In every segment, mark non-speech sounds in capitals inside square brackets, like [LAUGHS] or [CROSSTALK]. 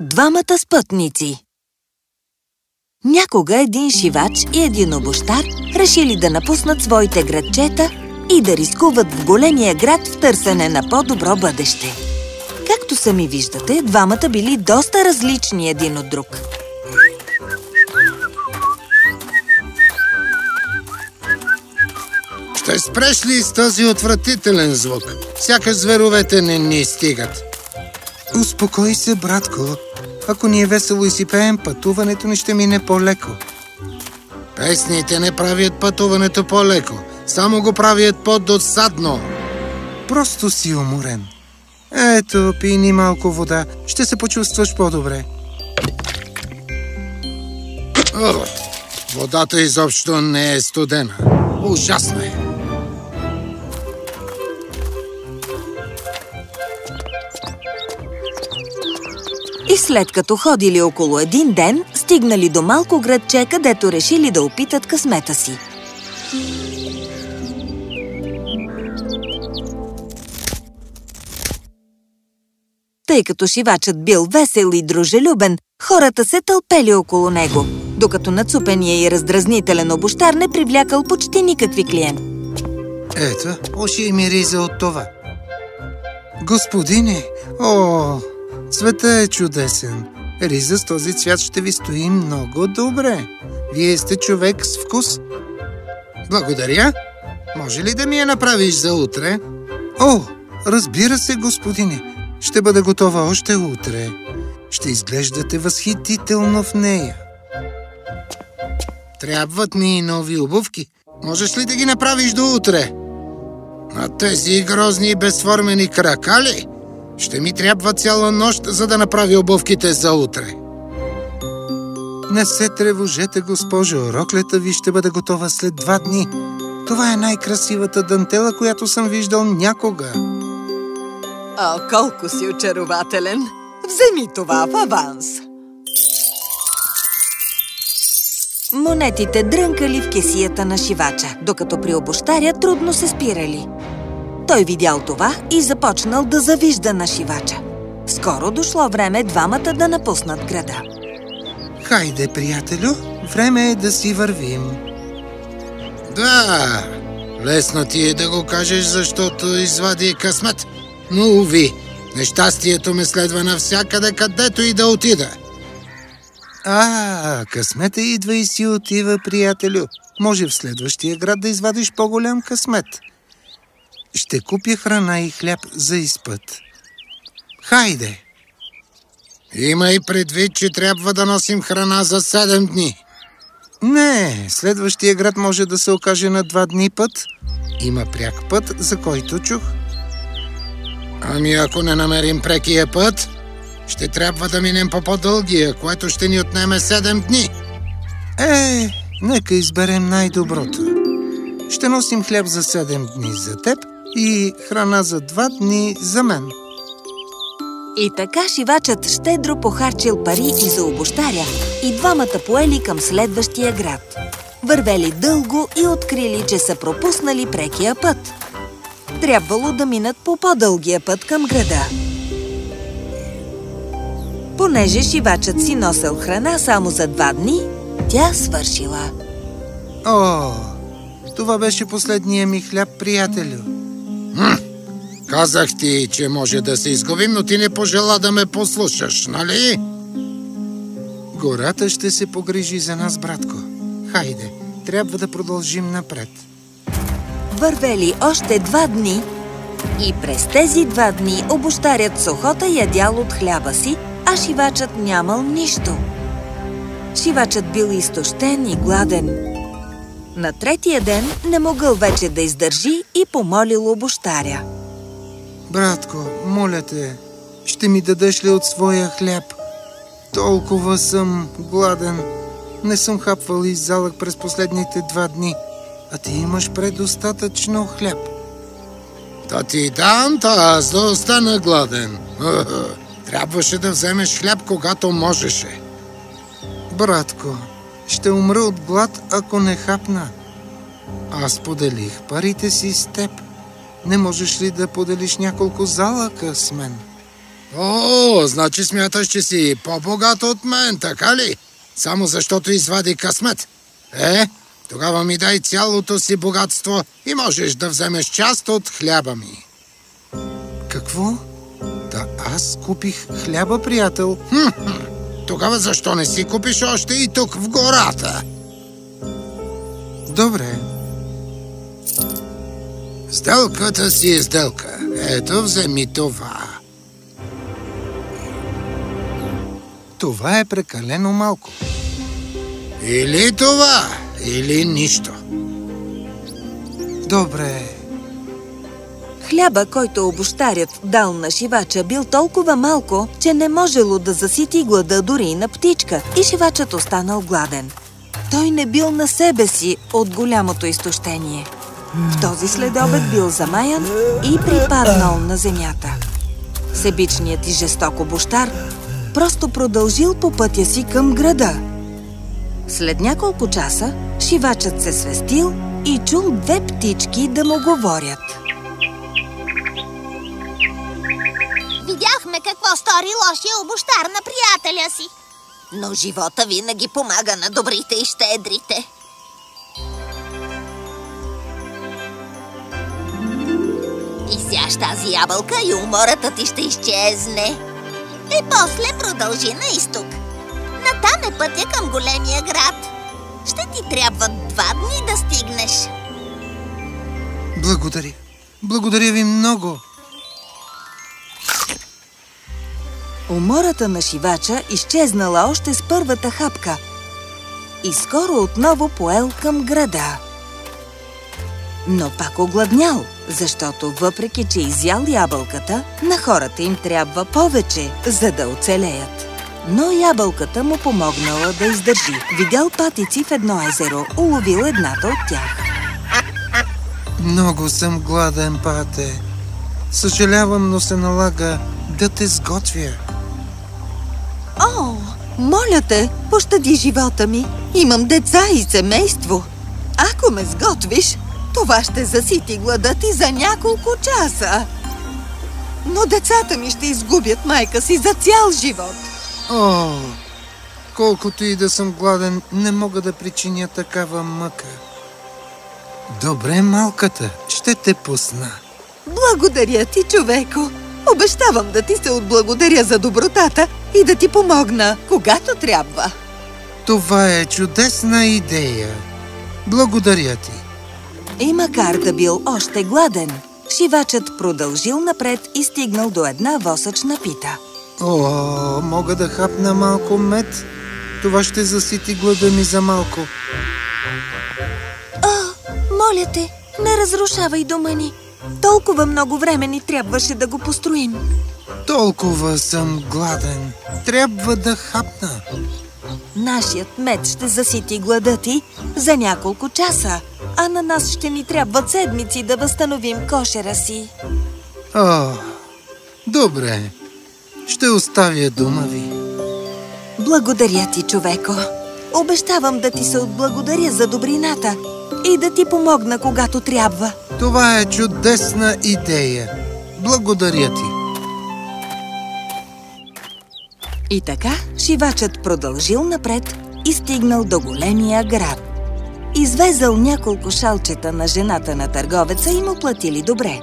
Двамата спътници Някога един шивач и един обощар решили да напуснат своите градчета и да рискуват в големия град в търсене на по-добро бъдеще. Както сами виждате, двамата били доста различни един от друг. Ще спреш ли с този отвратителен звук? Сякаш зверовете не ни стигат. Успокой се, братко. Ако ни е весело и си пеем, пътуването ни ще мине по-леко. Песните не правят пътуването по-леко. Само го правят по-досадно. Просто си уморен. Ето, пий ни малко вода. Ще се почувстваш по-добре. Водата изобщо не е студена. Ужасно е. И след като ходили около един ден, стигнали до малко градче, където решили да опитат късмета си. Тъй като шивачът бил весел и дружелюбен, хората се тълпели около него, докато нацупения и раздразнителен обощар не привлякал почти никакви клиенти. Ето, уши ми риза от това. Господине, о, цвета е чудесен. Риза с този цвят ще ви стои много добре. Вие сте човек с вкус. Благодаря. Може ли да ми я направиш за утре? О, разбира се, господине. Ще бъда готова още утре. Ще изглеждате възхитително в нея. Трябват ми и нови обувки. Можеш ли да ги направиш до утре? А тези грозни и безформени крака ли? Ще ми трябва цяла нощ, за да направя обувките за утре. Не се тревожете, госпожо. Роклята ви ще бъде готова след два дни. Това е най-красивата дантела, която съм виждал някога. О, колко си очарователен! Вземи това в аванс! Монетите дрънкали в кесията на шивача, докато при обощаря трудно се спирали. Той видял това и започнал да завижда на шивача. Скоро дошло време двамата да напуснат града. Хайде, приятелю, време е да си вървим. Да, лесно ти е да го кажеш, защото извади късмет. Но, уви, нещастието ме следва навсякъде, където и да отида. А, късмета идва и си отива, приятелю. Може в следващия град да извадиш по-голям късмет. Ще купя храна и хляб за изпът. Хайде! Имай предвид, че трябва да носим храна за седем дни. Не, следващия град може да се окаже на два дни път. Има пряк път, за който чух. Ами ако не намерим прекия път, ще трябва да минем по по-дългия, което ще ни отнеме седем дни. Е, нека изберем най-доброто. Ще носим хляб за седем дни за теб и храна за два дни за мен. И така шивачът щедро похарчил пари и за обощаря и двамата поели към следващия град. Вървели дълго и открили, че са пропуснали прекия път. Трябвало да минат по по-дългия път към града. Понеже шивачът си носел храна само за два дни, тя свършила. О, това беше последния ми хляб, приятелю. Казах ти, че може да се изгубим, но ти не пожела да ме послушаш, нали? Гората ще се погрижи за нас, братко. Хайде, трябва да продължим напред. Вървели още два дни и през тези два дни обощарят сухота ядял от хляба си, а шивачът нямал нищо. Шивачът бил изтощен и гладен. На третия ден не могъл вече да издържи и помолил обощаря. Братко, моля те, ще ми дадеш ли от своя хляб? Толкова съм гладен. Не съм хапвал и залък през последните два дни, а ти имаш предостатъчно хляб. Да ти дам, та аз да остана гладен. [LAUGHS] Трябваше да вземеш хляб, когато можеше. Братко, ще умра от глад, ако не хапна. Аз поделих парите си с теб. Не можеш ли да поделиш няколко залъка с мен? О, значи смяташ, че си по-богат от мен, така ли? Само защото извади късмет. Е, тогава ми дай цялото си богатство и можеш да вземеш част от хляба ми. Какво? Да аз купих хляба, приятел. Тогава защо не си купиш още и тук в гората? Добре. Сделката си е сделка. Ето, вземи това. Това е прекалено малко. Или това, или нищо. Добре. Хляба, който обощарят дал на шивача, бил толкова малко, че не можело да засити глада дори и на птичка и шивачът останал гладен. Той не бил на себе си от голямото изтощение. В този следобед бил замаян и припаднал на земята. Себичният и жесток обощар просто продължил по пътя си към града. След няколко часа шивачът се свестил и чул две птички да му говорят. Видяхме какво стори лошия обощар на приятеля си. Но живота винаги помага на добрите и щедрите. И сяш тази ябълка и умората ти ще изчезне. И после продължи на изток. Натам е пътя към големия град. Ще ти трябва два дни да стигнеш. Благодаря. Благодаря ви много. Умората на шивача изчезнала още с първата хапка и скоро отново поел към града. Но пак огладнял, защото въпреки, че изял ябълката, на хората им трябва повече, за да оцелеят. Но ябълката му помогнала да издържи. Видял патици в едно езеро, уловил едната от тях. Много съм гладен, пате. Съжалявам, но се налага да те сготвя. Моля те, пощади живота ми. Имам деца и семейство. Ако ме сготвиш, това ще засити глада ти за няколко часа. Но децата ми ще изгубят майка си за цял живот. О, колкото и да съм гладен, не мога да причиня такава мъка. Добре, малката, ще те пусна. Благодаря ти, човеко. Обещавам да ти се отблагодаря за добротата и да ти помогна, когато трябва. Това е чудесна идея. Благодаря ти. И макар да бил още гладен, шивачът продължил напред и стигнал до една восъчна пита. О, мога да хапна малко мед? Това ще засити глада ми за малко. О, моля те, не разрушавай дома ни. Толкова много време ни трябваше да го построим. Толкова съм гладен. Трябва да хапна. Нашият мед ще засити глада ти за няколко часа, а на нас ще ни трябват седмици да възстановим кошера си. О, добре. Ще оставя дома ви. Благодаря ти, човеко. Обещавам да ти се отблагодаря за добрината и да ти помогна, когато трябва. Това е чудесна идея. Благодаря ти. И така шивачът продължил напред и стигнал до големия град. Извезал няколко шалчета на жената на търговеца и му платили добре.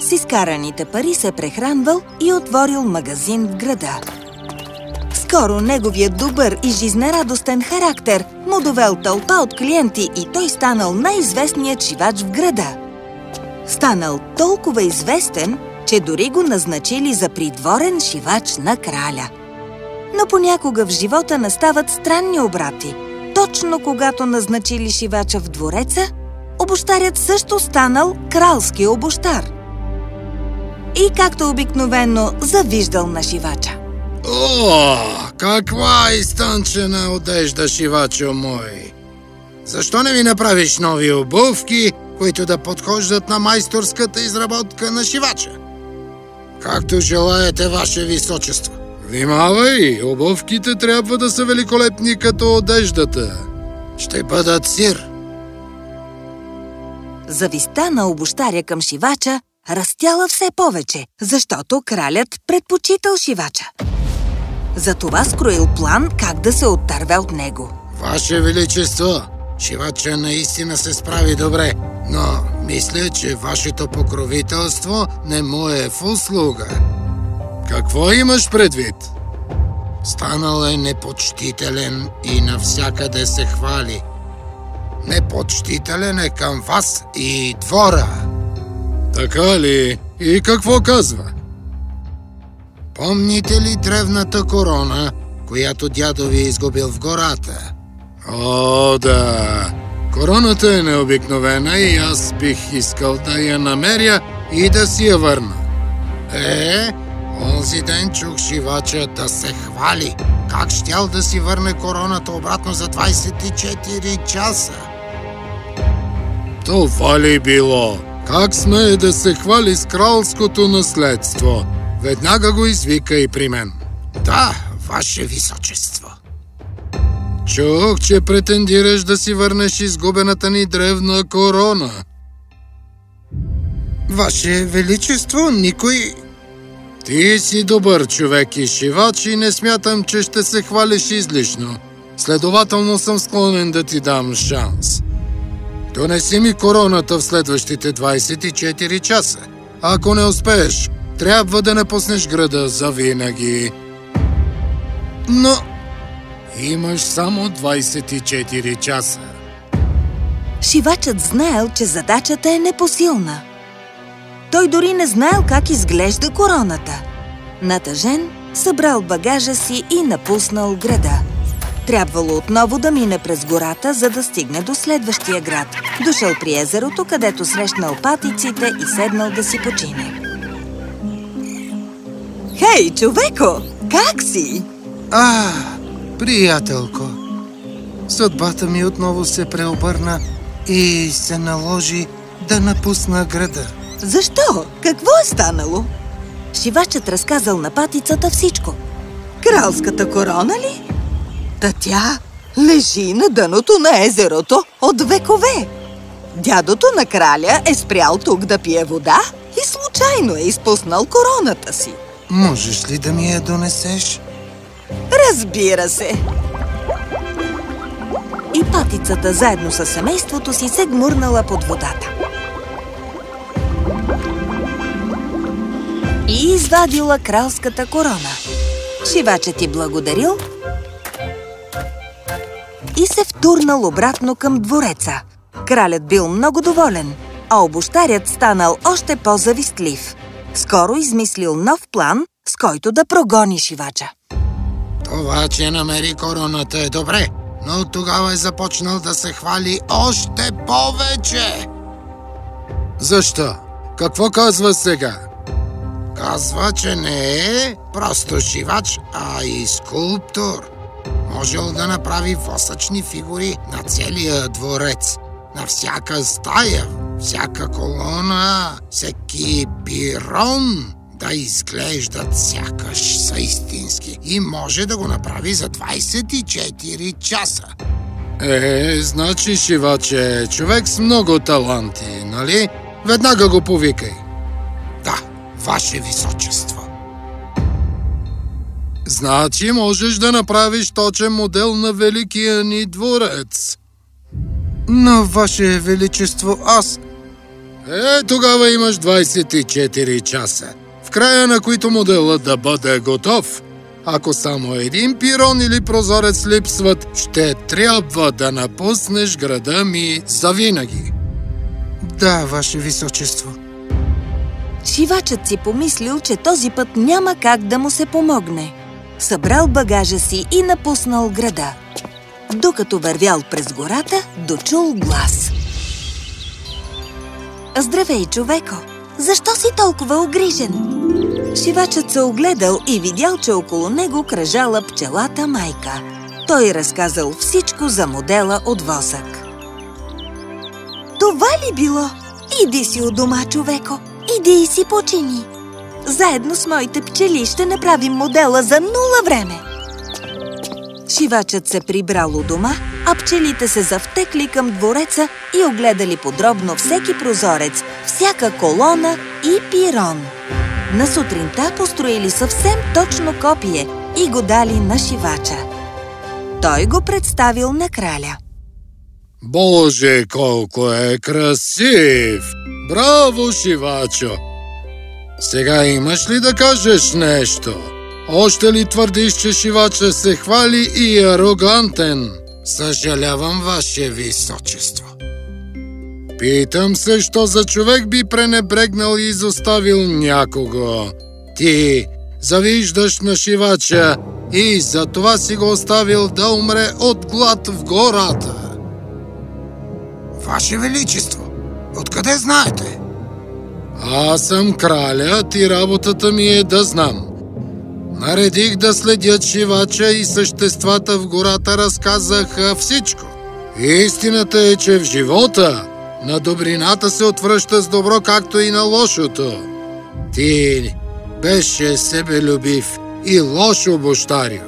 С изкараните пари се прехранвал и отворил магазин в града. Скоро неговият добър и жизнерадостен характер му довел тълпа от клиенти и той станал най-известният шивач в града. Станал толкова известен, че дори го назначили за придворен шивач на краля. Но понякога в живота настават странни обрати. Точно когато назначили шивача в двореца, обощарят също станал кралски обощар. И както обикновено завиждал на шивача. О, каква изтънчена одежда, шивачо мой! Защо не ми направиш нови обувки, които да подхождат на майсторската изработка на шивача? Както желаете, ваше височество. Внимавай, обувките трябва да са великолепни като одеждата. Ще бъдат сир. Зависта на обощаря към шивача растяла все повече, защото кралят предпочитал шивача. Затова скроил план как да се оттърве от него. Ваше Величество, шивача наистина се справи добре, но мисля, че вашето покровителство не му е в услуга. Какво имаш предвид? Станал е непочтителен и навсякъде се хвали. Непочтителен е към вас и двора. Така ли? И какво казва? Помните ли древната корона, която дядо ви е изгубил в гората? О, да. Короната е необикновена и аз бих искал да я намеря и да си я върна. Е, онзи ден чух шивача да се хвали. Как щял да си върне короната обратно за 24 часа? Това ли било? Как смее да се хвали с кралското наследство? Веднага го извика и при мен. Да, ваше височество. Чух, че претендираш да си върнеш изгубената ни древна корона. Ваше Величество, никой... Ти си добър човек и шивач и не смятам, че ще се хвалиш излишно. Следователно съм склонен да ти дам шанс. Донеси ми короната в следващите 24 часа. Ако не успееш, трябва да напуснеш града за винаги. Но... Имаш само 24 часа. Шивачът знаел, че задачата е непосилна. Той дори не знаел как изглежда короната. Натъжен, събрал багажа си и напуснал града. Трябвало отново да мине през гората, за да стигне до следващия град. Дошъл при езерото, където срещнал патиците и седнал да си почине. Хей, човеко! Как си? А, приятелко! Съдбата ми отново се преобърна и се наложи да напусна града. Защо? Какво е станало? Шивачът разказал на патицата всичко. Кралската корона ли? Та тя лежи на дъното на езерото от векове. Дядото на краля е спрял тук да пие вода и случайно е изпуснал короната си. Можеш ли да ми я донесеш? Разбира се! И патицата заедно с семейството си се гмурнала под водата. И извадила кралската корона. Шивачът ти благодарил и се втурнал обратно към двореца. Кралят бил много доволен, а обощарят станал още по-завистлив. Скоро измислил нов план, с който да прогони шивача. Това, че намери короната е добре, но тогава е започнал да се хвали още повече. Защо? Какво казва сега? Казва, че не е просто шивач, а и скулптор. Можел да направи восъчни фигури на целия дворец, на всяка стая, всяка колона, всеки пирон да изглеждат сякаш са истински и може да го направи за 24 часа. Е, значи шиваче човек с много таланти, нали? Веднага го повикай. Да, ваше височество. Значи можеш да направиш точен модел на великия ни дворец. Но, Ваше Величество, аз... Е, тогава имаш 24 часа, в края на които моделът да бъде готов. Ако само един пирон или прозорец липсват, ще трябва да напуснеш града ми завинаги. Да, Ваше Височество. Шивачът си помислил, че този път няма как да му се помогне. Събрал багажа си и напуснал града. Докато вървял през гората, дочул глас. Здравей, човеко! Защо си толкова огрижен? Шивачът се огледал и видял, че около него кръжала пчелата майка. Той разказал всичко за модела от восък. Това ли било? Иди си у дома, човеко! Иди и си почини! Заедно с моите пчели ще направим модела за нула време. Шивачът се прибрал у дома а пчелите се завтекли към двореца и огледали подробно всеки прозорец, всяка колона и пирон. На сутринта построили съвсем точно копие и го дали на шивача. Той го представил на краля. Боже, колко е красив! Браво, шивачо! Сега имаш ли да кажеш нещо? Още ли твърдиш, че шивача се хвали и е арогантен? Съжалявам, ваше височество. Питам се, що за човек би пренебрегнал и изоставил някого. Ти завиждаш на шивача и за това си го оставил да умре от глад в гората. Ваше Величество, откъде знаете? Аз съм кралят и работата ми е да знам. Наредих да следят шивача и съществата в гората разказаха всичко. Истината е, че в живота на добрината се отвръща с добро, както и на лошото. Ти беше себелюбив и лош обощарио.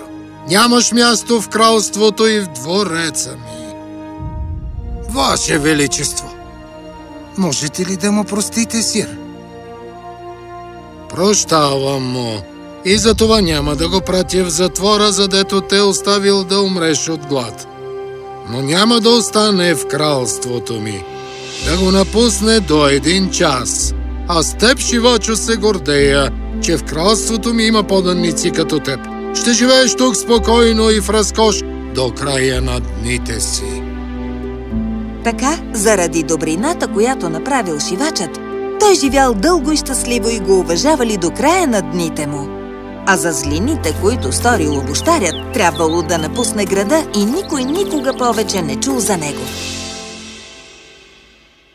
Нямаш място в кралството и в двореца ми. Ваше Величество, можете ли да му простите, сир? Прощавам му и за това няма да го пратя в затвора, задето те оставил да умреш от глад. Но няма да остане в кралството ми. Да го напусне до един час. А с теб, Шивачо, се гордея, че в кралството ми има поданници като теб. Ще живееш тук спокойно и в разкош до края на дните си. Така, заради добрината, която направил шивачът, той живял дълго и щастливо и го уважавали до края на дните му. А за злините, които сторил обощарят, трябвало да напусне града и никой никога повече не чул за него.